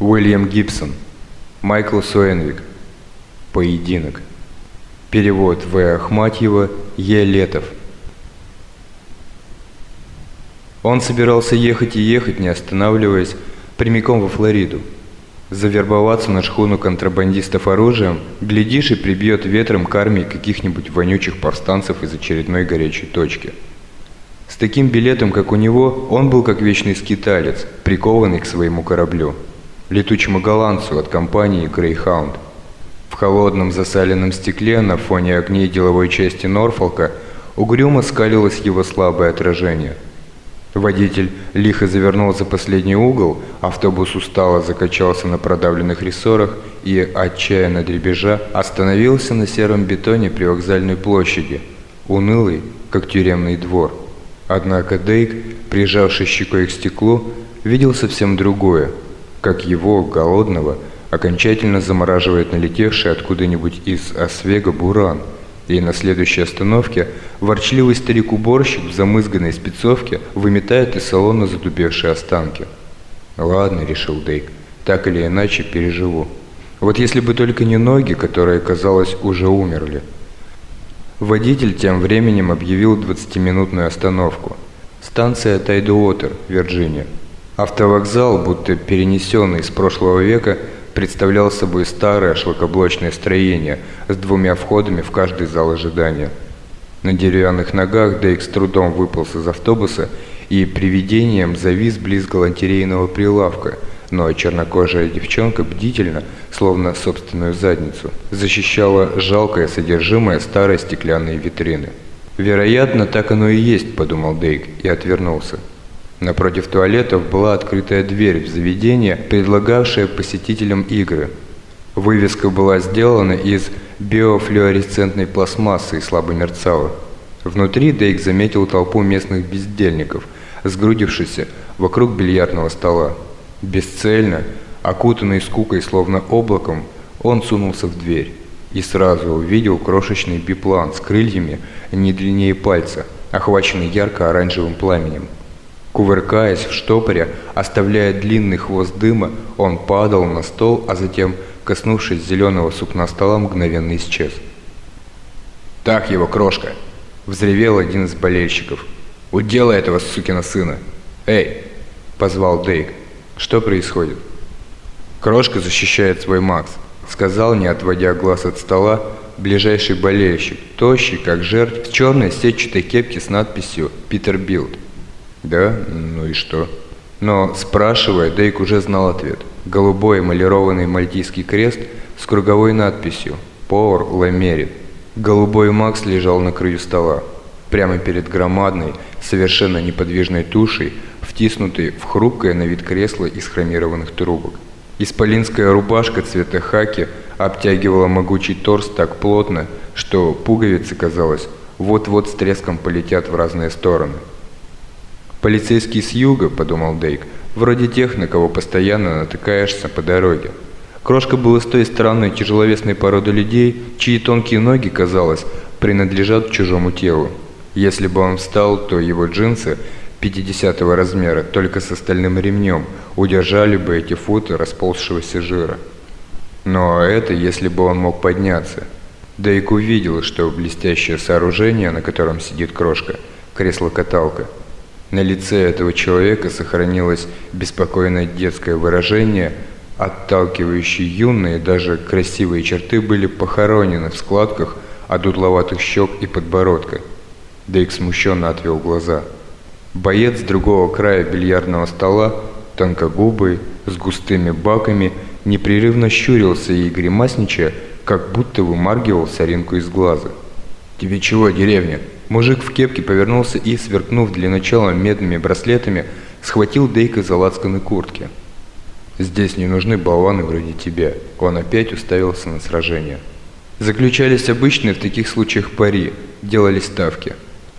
Уильям Гибсон. Майкл Суэнвик. Поединок. Перевод В. Ахматьева. Е. Летов. Он собирался ехать и ехать, не останавливаясь, прямиком во Флориду. Завербоваться на шхуну контрабандистов оружием, глядишь и прибьет ветром к армии каких-нибудь вонючих повстанцев из очередной горячей точки. С таким билетом, как у него, он был как вечный скиталец, прикованный к своему кораблю, летучему голландцу от компании Greyhound. В холодном засаленном стекле на фоне огней деловой части Норфолка угрюмо скалилось его слабое отражение – Водитель лихо завернул за последний угол, автобус устало закачался на продавленных рессорах и, отчаянно дребежа, остановился на сером бетоне при вокзальной площади, унылый, как тюремный двор. Однако Дейк, прижавший щекой к стеклу, видел совсем другое, как его, голодного, окончательно замораживает налетевший откуда-нибудь из Освега буран – и на следующей остановке ворчливый старик-уборщик в замызганной спецовке выметает из салона задубевшие останки. «Ладно», — решил Дейк, — «так или иначе переживу. Вот если бы только не ноги, которые, казалось, уже умерли». Водитель тем временем объявил 20-минутную остановку. Станция Тайдуотер, Вирджиния. Автовокзал, будто перенесенный из прошлого века, представлял собой старое шлакоблочное строение с двумя входами в каждый зал ожидания. На деревянных ногах Дейк с трудом выполз из автобуса и привидением завис близ галантерейного прилавка, но чернокожая девчонка бдительно, словно собственную задницу, защищала жалкое содержимое старой стеклянной витрины. «Вероятно, так оно и есть», – подумал Дейк и отвернулся. Напротив туалетов была открытая дверь в заведение, предлагавшее посетителям игры. Вывеска была сделана из биофлюоресцентной пластмассы и слабо мерцала. Внутри Дейк заметил толпу местных бездельников, сгрудившихся вокруг бильярдного стола. Бесцельно, окутанный скукой словно облаком, он сунулся в дверь и сразу увидел крошечный биплан с крыльями не длиннее пальца, охваченный ярко-оранжевым пламенем. Кувыркаясь в штопоре, оставляя длинный хвост дыма, он падал на стол, а затем, коснувшись зеленого сукна стола, мгновенно исчез. «Так его, крошка!» – взревел один из болельщиков. «Уделай этого сукина сына!» «Эй!» – позвал Дейк. «Что происходит?» «Крошка защищает свой Макс», – сказал, не отводя глаз от стола, ближайший болельщик, тощий, как жертв, в черной сетчатой кепке с надписью «Питер Билд». Да, ну и что? Но, спрашивая, Дейк уже знал ответ. Голубой эмалированный мальтийский крест с круговой надписью «Power La Голубой Макс лежал на краю стола, прямо перед громадной, совершенно неподвижной тушей, втиснутой в хрупкое на вид кресло из хромированных трубок. Исполинская рубашка цвета хаки обтягивала могучий торс так плотно, что пуговицы, казалось, вот-вот с треском полетят в разные стороны. «Полицейский с юга», — подумал Дейк, — «вроде тех, на кого постоянно натыкаешься по дороге». Крошка был из той странной тяжеловесной породы людей, чьи тонкие ноги, казалось, принадлежат чужому телу. Если бы он встал, то его джинсы 50 размера, только с остальным ремнем, удержали бы эти футы расползшегося жира. Но это если бы он мог подняться. Дейк увидел, что блестящее сооружение, на котором сидит крошка, кресло-каталка – на лице этого человека сохранилось беспокойное детское выражение, отталкивающие юные, даже красивые черты были похоронены в складках от дутловатых щек и подбородка. Дейк смущенно отвел глаза. Боец другого края бильярдного стола, тонкогубый, с густыми баками, непрерывно щурился и гримасничая, как будто вымаргивал соринку из глаза. «Тебе чего, деревня?» Мужик в кепке повернулся и, сверкнув для начала медными браслетами, схватил Дейка за лацканы куртки. «Здесь не нужны болваны вроде тебя». Он опять уставился на сражение. Заключались обычные в таких случаях пари, делали ставки.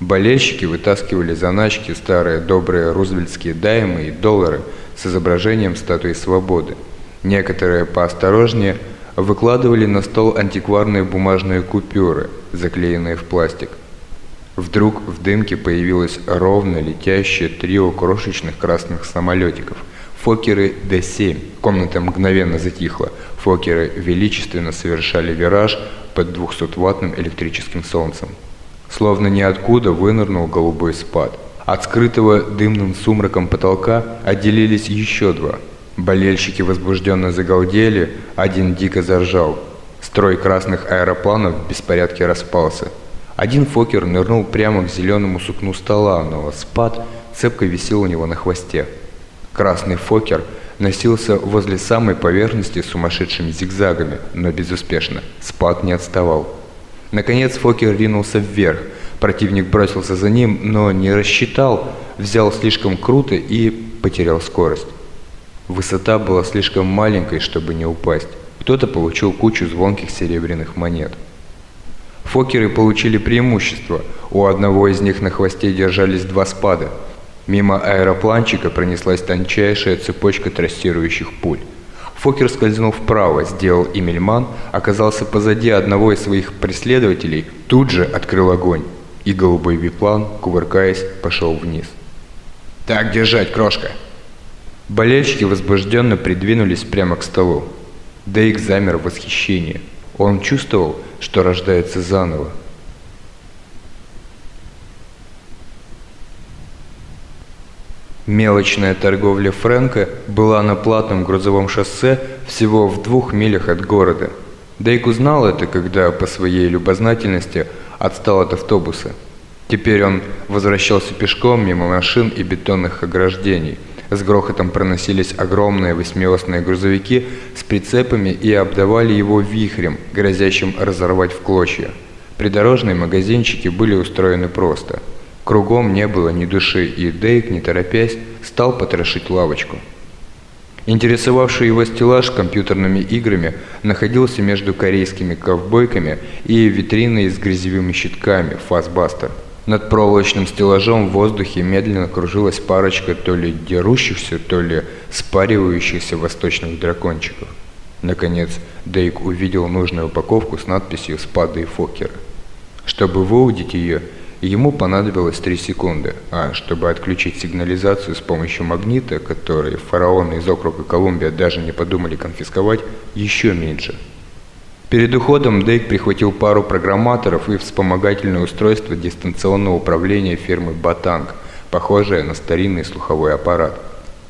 Болельщики вытаскивали заначки старые добрые рузвельтские даймы и доллары с изображением статуи свободы. Некоторые поосторожнее выкладывали на стол антикварные бумажные купюры, заклеенные в пластик. Вдруг в дымке появилось ровно летящее трио крошечных красных самолетиков Фокеры Д-7. Комната мгновенно затихла. Фокеры величественно совершали вираж под 200-ваттным электрическим солнцем. Словно ниоткуда вынырнул голубой спад. От скрытого дымным сумраком потолка отделились еще два. Болельщики возбужденно загалдели, один дико заржал. Строй красных аэропланов в беспорядке распался. Один Фокер нырнул прямо к зеленому сукну стола, но спад цепко висел у него на хвосте. Красный Фокер носился возле самой поверхности сумасшедшими зигзагами, но безуспешно. Спад не отставал. Наконец Фокер ринулся вверх. Противник бросился за ним, но не рассчитал, взял слишком круто и потерял скорость. Высота была слишком маленькой, чтобы не упасть. Кто-то получил кучу звонких серебряных монет. Фокеры получили преимущество. У одного из них на хвосте держались два спада. Мимо аэропланчика пронеслась тончайшая цепочка трассирующих пуль. Фокер скользнул вправо, сделал Эмильман, оказался позади одного из своих преследователей, тут же открыл огонь, и голубой биплан, кувыркаясь, пошел вниз. «Так держать, крошка!» Болельщики возбужденно придвинулись прямо к столу. Дейк замер в восхищении. Он чувствовал, что рождается заново. Мелочная торговля Фрэнка была на платном грузовом шоссе всего в двух милях от города. Дейк узнал это, когда по своей любознательности отстал от автобуса. Теперь он возвращался пешком мимо машин и бетонных ограждений. С грохотом проносились огромные восьмиосные грузовики с прицепами и обдавали его вихрем, грозящим разорвать в клочья. Придорожные магазинчики были устроены просто – Кругом не было ни души, и Дейк, не торопясь, стал потрошить лавочку. Интересовавший его стеллаж компьютерными играми находился между корейскими ковбойками и витриной с грязевыми щитками «Фастбастер». Над проволочным стеллажом в воздухе медленно кружилась парочка то ли дерущихся, то ли спаривающихся восточных дракончиков. Наконец, Дейк увидел нужную упаковку с надписью «Спады и Фокера». Чтобы выудить ее, Ему понадобилось 3 секунды, а чтобы отключить сигнализацию с помощью магнита, который фараоны из округа Колумбия даже не подумали конфисковать, еще меньше. Перед уходом Дейк прихватил пару программаторов и вспомогательное устройство дистанционного управления фирмы «Батанг», похожее на старинный слуховой аппарат.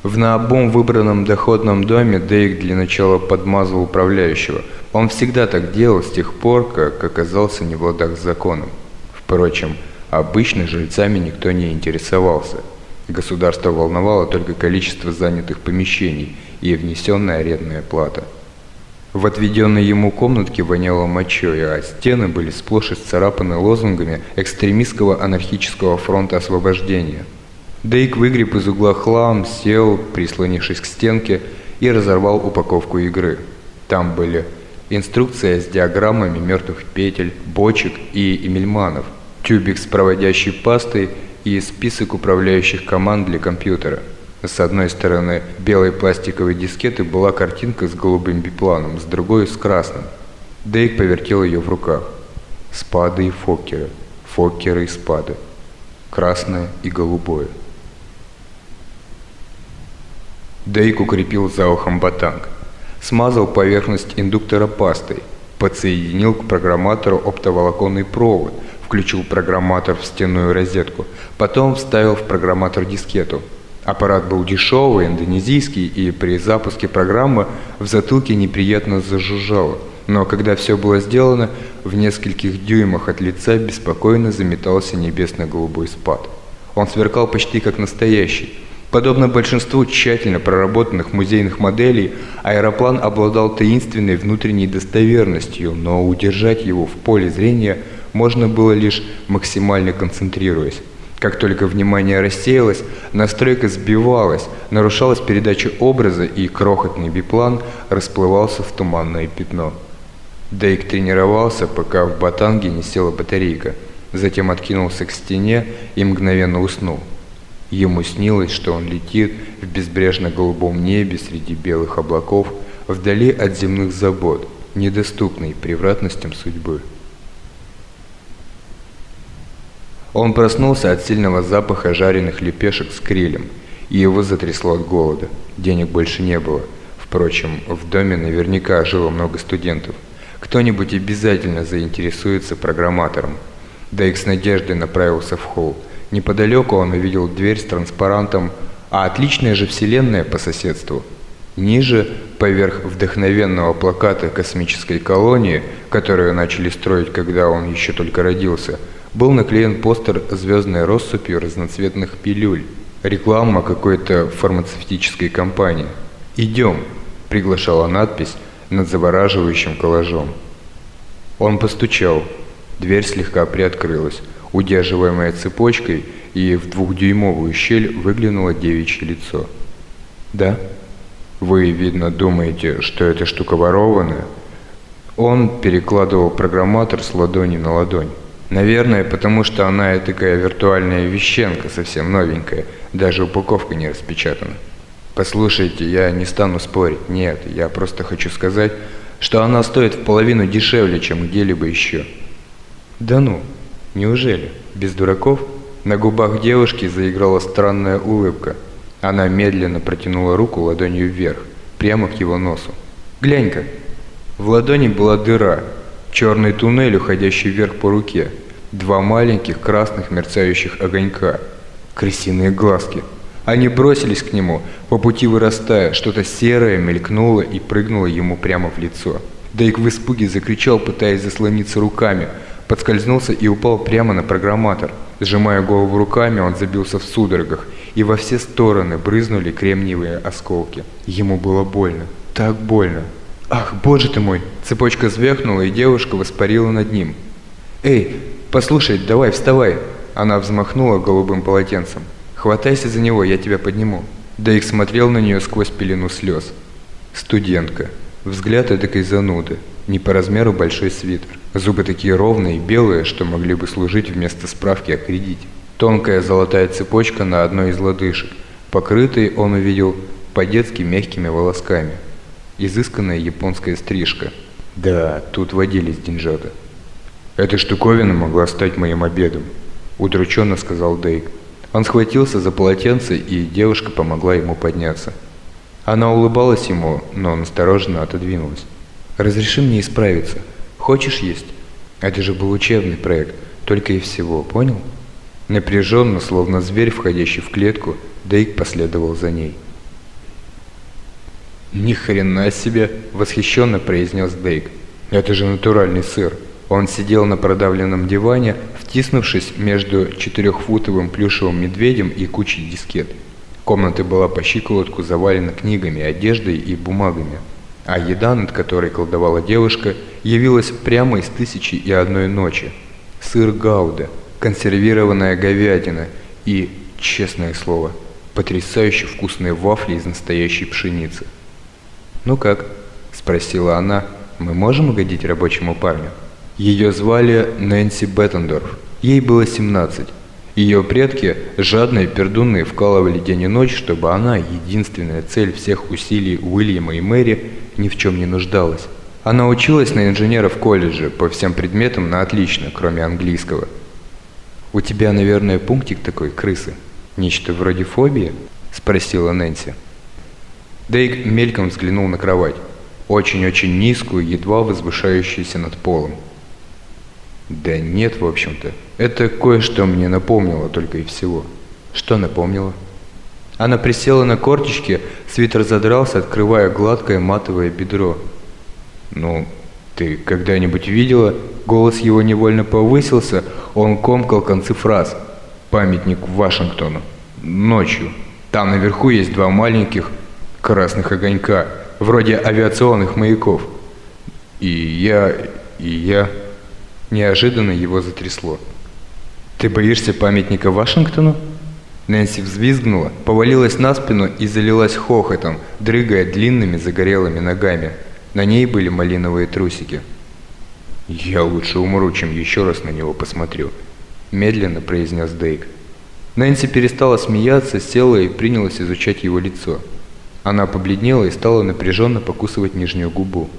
В наобум выбранном доходном доме Дейк для начала подмазал управляющего. Он всегда так делал с тех пор, как оказался не в ладах с законом. Впрочем, Обычно жильцами никто не интересовался. Государство волновало только количество занятых помещений и внесенная арендная плата. В отведенной ему комнатке воняло мочой, а стены были сплошь исцарапаны лозунгами экстремистского анархического фронта освобождения. Дейк выгреб из угла хлам, сел, прислонившись к стенке, и разорвал упаковку игры. Там были инструкция с диаграммами мертвых петель, бочек и эмельманов – тюбик с проводящей пастой и список управляющих команд для компьютера. С одной стороны белой пластиковой дискеты была картинка с голубым бипланом, с другой с красным. Дейк повертел ее в руках. Спады и фокеры, фокеры и спады. Красное и голубое. Дейк укрепил за ухом батанг. Смазал поверхность индуктора пастой. Подсоединил к программатору оптоволоконный провод – включил программатор в стенную розетку, потом вставил в программатор дискету. Аппарат был дешевый, индонезийский, и при запуске программы в затылке неприятно зажужжало. Но когда все было сделано, в нескольких дюймах от лица беспокойно заметался небесно-голубой спад. Он сверкал почти как настоящий. Подобно большинству тщательно проработанных музейных моделей, аэроплан обладал таинственной внутренней достоверностью, но удержать его в поле зрения – можно было лишь максимально концентрируясь. Как только внимание рассеялось, настройка сбивалась, нарушалась передача образа, и крохотный биплан расплывался в туманное пятно. Дейк тренировался, пока в батанге не села батарейка, затем откинулся к стене и мгновенно уснул. Ему снилось, что он летит в безбрежно-голубом небе среди белых облаков, вдали от земных забот, недоступной превратностям судьбы. Он проснулся от сильного запаха жареных лепешек с крилем. и его затрясло от голода. Денег больше не было. Впрочем, в доме наверняка жило много студентов. Кто-нибудь обязательно заинтересуется программатором. Дейк с надеждой направился в холл. Неподалеку он увидел дверь с транспарантом «А отличная же вселенная по соседству». Ниже, поверх вдохновенного плаката космической колонии, которую начали строить, когда он еще только родился, был наклеен постер звездной россыпью разноцветных пилюль. Реклама какой-то фармацевтической компании. «Идем», – приглашала надпись над завораживающим коллажом. Он постучал. Дверь слегка приоткрылась, удерживаемая цепочкой, и в двухдюймовую щель выглянуло девичье лицо. «Да?» Вы, видно, думаете, что эта штука ворованная? Он перекладывал программатор с ладони на ладонь. Наверное, потому что она и такая виртуальная вещенка, совсем новенькая, даже упаковка не распечатана. Послушайте, я не стану спорить, нет, я просто хочу сказать, что она стоит в половину дешевле, чем где-либо еще. Да ну, неужели? Без дураков? На губах девушки заиграла странная улыбка – она медленно протянула руку ладонью вверх, прямо к его носу. «Глянь-ка!» В ладони была дыра, черный туннель, уходящий вверх по руке, два маленьких красных мерцающих огонька, крысиные глазки. Они бросились к нему, по пути вырастая, что-то серое мелькнуло и прыгнуло ему прямо в лицо. Дейк в испуге закричал, пытаясь заслониться руками, подскользнулся и упал прямо на программатор. Сжимая голову руками, он забился в судорогах – и во все стороны брызнули кремниевые осколки. Ему было больно, так больно. «Ах, боже ты мой!» Цепочка звякнула, и девушка воспарила над ним. «Эй, послушай, давай, вставай!» Она взмахнула голубым полотенцем. «Хватайся за него, я тебя подниму». Дейк смотрел на нее сквозь пелену слез. Студентка. Взгляд эдакой зануды. Не по размеру большой свитер. Зубы такие ровные и белые, что могли бы служить вместо справки о кредите. Тонкая золотая цепочка на одной из лодыжек. Покрытый он увидел по-детски мягкими волосками. Изысканная японская стрижка. Да, тут водились деньжата. «Эта штуковина могла стать моим обедом», – удрученно сказал Дейк. Он схватился за полотенце, и девушка помогла ему подняться. Она улыбалась ему, но настороженно отодвинулась. «Разреши мне исправиться. Хочешь есть? Это же был учебный проект, только и всего, понял?» Напряженно, словно зверь, входящий в клетку, Дейк последовал за ней. «Ни хрена себе!» – восхищенно произнес Дейк. «Это же натуральный сыр!» Он сидел на продавленном диване, втиснувшись между четырехфутовым плюшевым медведем и кучей дискет. Комната была по щиколотку завалена книгами, одеждой и бумагами, а еда, над которой колдовала девушка, явилась прямо из «Тысячи и одной ночи». Сыр Гауда – консервированная говядина и, честное слово, потрясающе вкусные вафли из настоящей пшеницы. «Ну как?» – спросила она. «Мы можем угодить рабочему парню?» Ее звали Нэнси Беттендорф. Ей было 17. Ее предки, жадные пердуны, вкалывали день и ночь, чтобы она, единственная цель всех усилий Уильяма и Мэри, ни в чем не нуждалась. Она училась на инженера в колледже по всем предметам на отлично, кроме английского – «У тебя, наверное, пунктик такой, крысы? Нечто вроде фобии?» – спросила Нэнси. Дейк мельком взглянул на кровать, очень-очень низкую, едва возвышающуюся над полом. «Да нет, в общем-то. Это кое-что мне напомнило только и всего». «Что напомнило?» Она присела на корточки, свитер задрался, открывая гладкое матовое бедро. «Ну, ты когда-нибудь видела?» Голос его невольно повысился, он комкал концы фраз. Памятник Вашингтону. Ночью. Там наверху есть два маленьких красных огонька, вроде авиационных маяков. И я... и я... Неожиданно его затрясло. «Ты боишься памятника Вашингтону?» Нэнси взвизгнула, повалилась на спину и залилась хохотом, дрыгая длинными загорелыми ногами. На ней были малиновые трусики. «Я лучше умру, чем еще раз на него посмотрю», – медленно произнес Дейк. Нэнси перестала смеяться, села и принялась изучать его лицо. Она побледнела и стала напряженно покусывать нижнюю губу.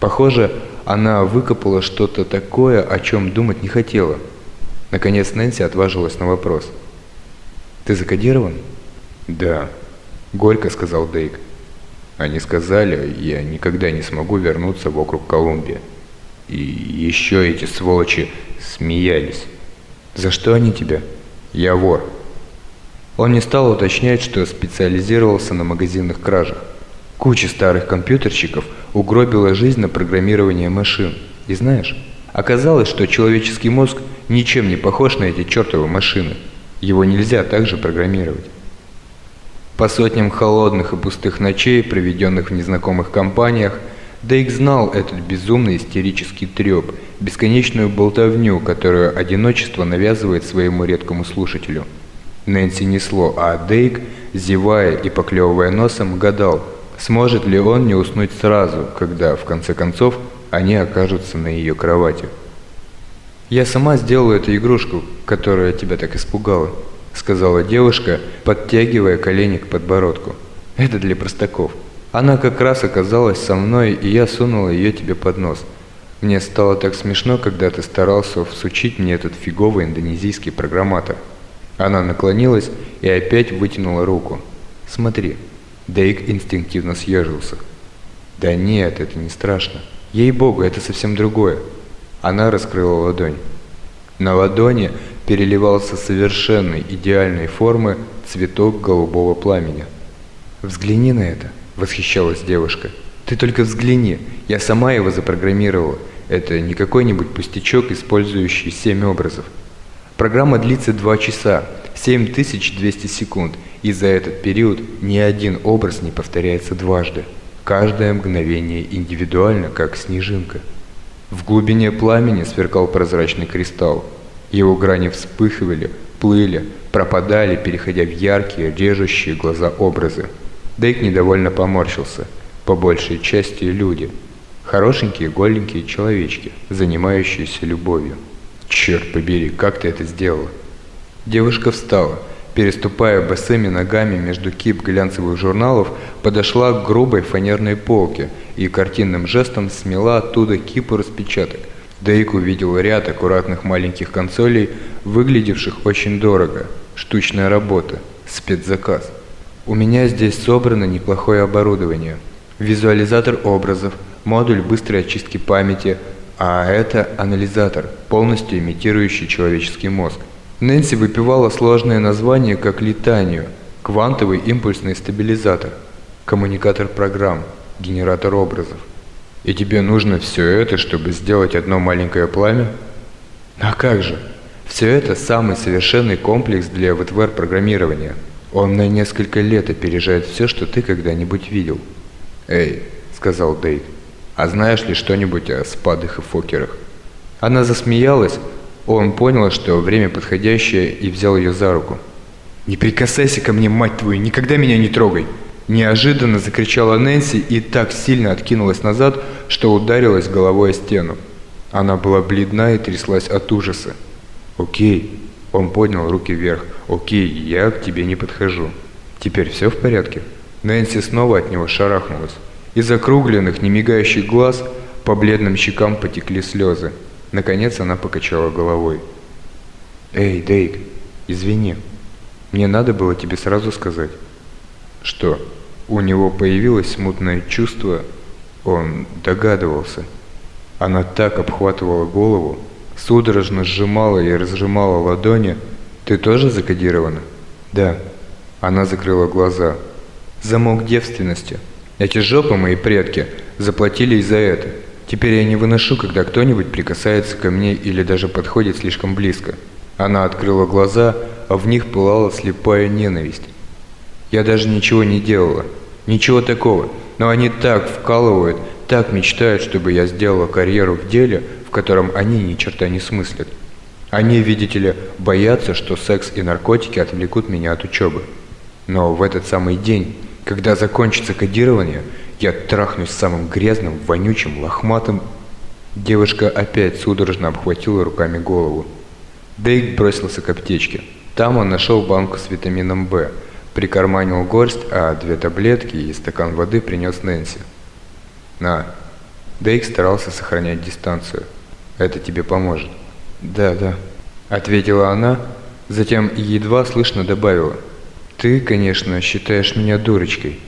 Похоже, она выкопала что-то такое, о чем думать не хотела. Наконец Нэнси отважилась на вопрос. «Ты закодирован?» «Да», — горько сказал Дейк. «Они сказали, я никогда не смогу вернуться в округ Колумбия. И еще эти сволочи смеялись. За что они тебя? Я вор». Он не стал уточнять, что специализировался на магазинных кражах. Куча старых компьютерщиков угробила жизнь на программирование машин. И знаешь, оказалось, что человеческий мозг ничем не похож на эти чертовы машины. Его нельзя также программировать. По сотням холодных и пустых ночей, проведенных в незнакомых компаниях, Дейк знал этот безумный истерический треп, бесконечную болтовню, которую одиночество навязывает своему редкому слушателю. Нэнси несло, а Дейк, зевая и поклевывая носом, гадал, сможет ли он не уснуть сразу, когда, в конце концов, они окажутся на ее кровати. «Я сама сделаю эту игрушку, которая тебя так испугала», сказала девушка, подтягивая колени к подбородку. «Это для простаков. Она как раз оказалась со мной, и я сунула ее тебе под нос. Мне стало так смешно, когда ты старался всучить мне этот фиговый индонезийский программатор». Она наклонилась и опять вытянула руку. «Смотри». Дейк инстинктивно съежился. «Да нет, это не страшно. Ей-богу, это совсем другое». Она раскрыла ладонь. На ладони переливался совершенной идеальной формы цветок голубого пламени. «Взгляни на это!» – восхищалась девушка. «Ты только взгляни! Я сама его запрограммировала. Это не какой-нибудь пустячок, использующий семь образов. Программа длится два часа, 7200 секунд, и за этот период ни один образ не повторяется дважды. Каждое мгновение индивидуально, как снежинка. В глубине пламени сверкал прозрачный кристалл. Его грани вспыхивали, плыли, пропадали, переходя в яркие, режущие глаза образы. Дейк недовольно поморщился. По большей части люди. Хорошенькие, голенькие человечки, занимающиеся любовью. Черт побери, как ты это сделала? Девушка встала, переступая босыми ногами между кип глянцевых журналов, подошла к грубой фанерной полке и картинным жестом смела оттуда кипу распечаток – Дейк увидел ряд аккуратных маленьких консолей, выглядевших очень дорого. Штучная работа, спецзаказ. У меня здесь собрано неплохое оборудование. Визуализатор образов, модуль быстрой очистки памяти, а это анализатор, полностью имитирующий человеческий мозг. Нэнси выпивала сложное название как летанию, квантовый импульсный стабилизатор, коммуникатор программ, генератор образов. И тебе нужно все это, чтобы сделать одно маленькое пламя? А как же? Все это самый совершенный комплекс для ВТВР программирования. Он на несколько лет опережает все, что ты когда-нибудь видел. Эй, сказал Дейв, а знаешь ли что-нибудь о спадах и фокерах? Она засмеялась, он понял, что время подходящее и взял ее за руку. «Не прикасайся ко мне, мать твою, никогда меня не трогай!» Неожиданно закричала Нэнси и так сильно откинулась назад, что ударилась головой о стену. Она была бледна и тряслась от ужаса. «Окей». Он поднял руки вверх. «Окей, я к тебе не подхожу. Теперь все в порядке?» Нэнси снова от него шарахнулась. Из округленных, немигающих глаз по бледным щекам потекли слезы. Наконец она покачала головой. «Эй, Дейк, извини. Мне надо было тебе сразу сказать». «Что?» У него появилось смутное чувство, он догадывался. Она так обхватывала голову, судорожно сжимала и разжимала ладони. «Ты тоже закодирована?» «Да». Она закрыла глаза. «Замок девственности. Эти жопы, мои предки, заплатили и за это. Теперь я не выношу, когда кто-нибудь прикасается ко мне или даже подходит слишком близко». Она открыла глаза, а в них пылала слепая ненависть. Я даже ничего не делала. Ничего такого. Но они так вкалывают, так мечтают, чтобы я сделала карьеру в деле, в котором они ни черта не смыслят. Они, видите ли, боятся, что секс и наркотики отвлекут меня от учебы. Но в этот самый день, когда закончится кодирование, я трахнусь самым грязным, вонючим, лохматым... Девушка опять судорожно обхватила руками голову. Дейк бросился к аптечке. Там он нашел банку с витамином В – прикарманил горсть, а две таблетки и стакан воды принес Нэнси. «На». Дейк старался сохранять дистанцию. «Это тебе поможет». «Да, да», — ответила она, затем едва слышно добавила. Ты, конечно, считаешь меня дурочкой.